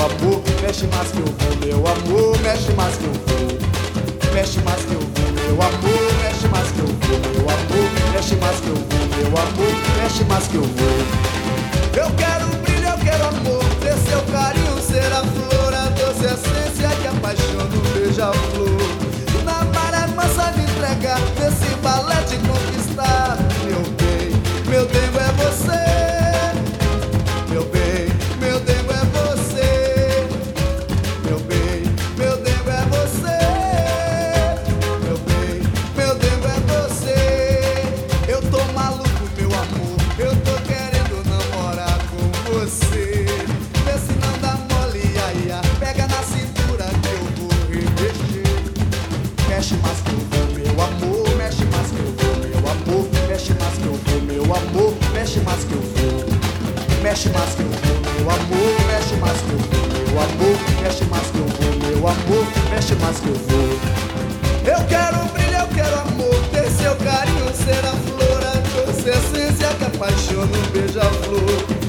Mexe mais que eu vou, meu amor, mexe mais que eu vou. Mexe mais que eu vou, meu amor, mexe mais que eu vou, meu amor, mexe mais que eu vou, meu amor, mexe mais que eu vou. Eu quero mexe mais que eu vou, meu amor, mexe mais que eu vou, meu amor, mexe mais que eu vou, meu amor, mexe mais que eu vou. Eu quero brilho, eu quero amor, ter seu carinho, ser a flor, a doce essência que apaixona um beija-flor.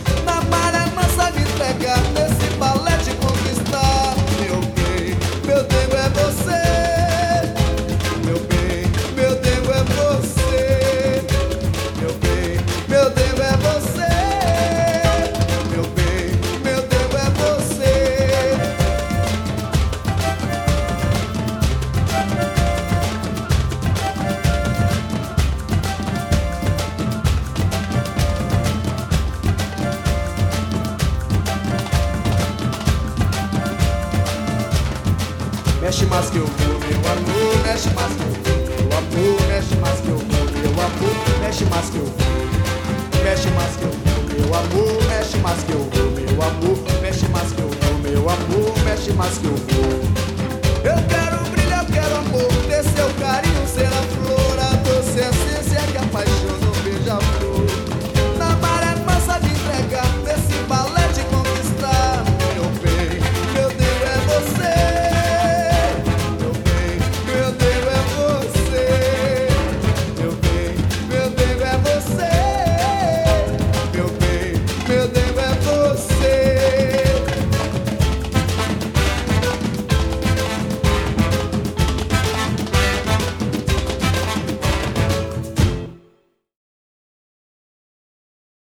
Mexe mais que eu vou, meu amor, mexe mais que eu vou, meu amor, mexe mais que eu vou, meu amor, mexe mais que eu vou. Mexe mais que eu vou, meu amor, mexe mais que eu vou, meu amor,